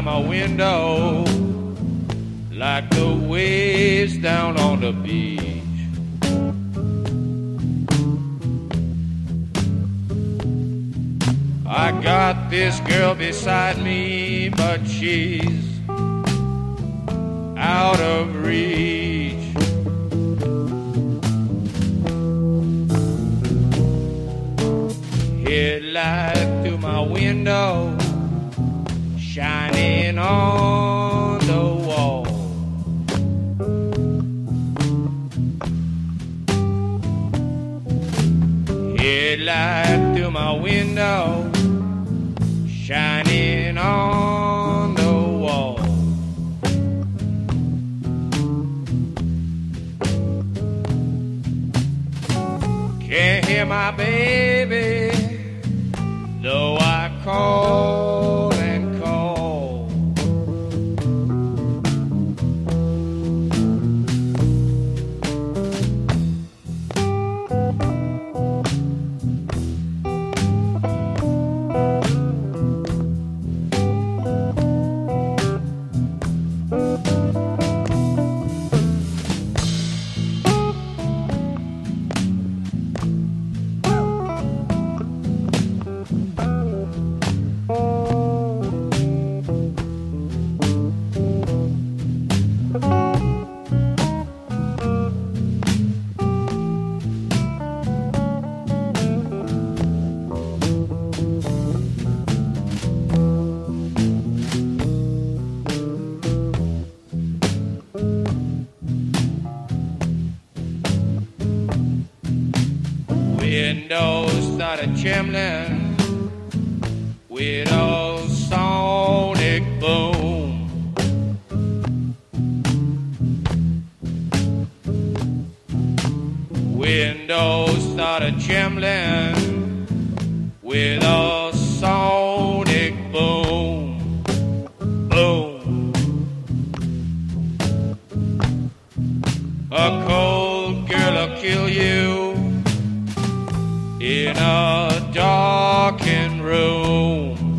cars hiss by my window like the waves down on the beach. The cars hiss by my window like the waves down on the beach. I got this girl beside me, but she's out of reach. Headlight through my window, shining on the wall. Headlight through my window, shining on the wall. Can't hear my baby, though I call Windows started trembling with a sonic boom. Windows started trembling with a in a darkened room.